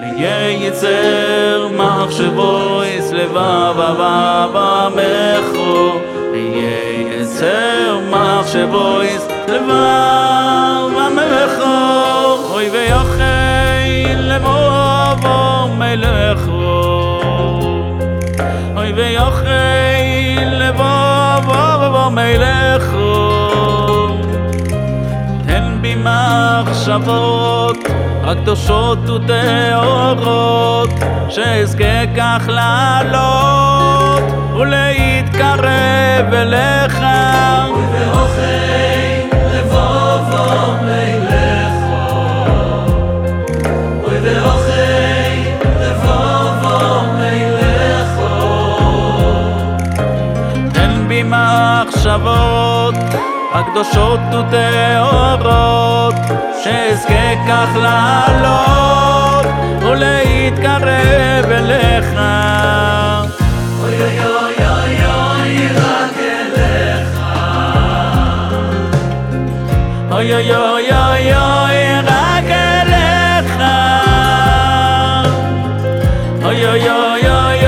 ‫לי צר מבשבויס לבעבעבע מייךור, ‫לי יצר מבשבויס לבעבע מייךור. ‫אוי ויוכא לבואor בור מייךור, ‫אוי ויוכא בי מחשבות, הקדושות וטהורות, שאזכה כך לעלות ולהתקרב אליך. ובאוכלי מחשבות הקדושות וטהורות, שאזכה כך לעלות ולהתקרב אליך. אוי אוי אוי אוי אוי רק אליך. אוי אוי אוי אוי אוי רק אליך. אוי אוי אוי אוי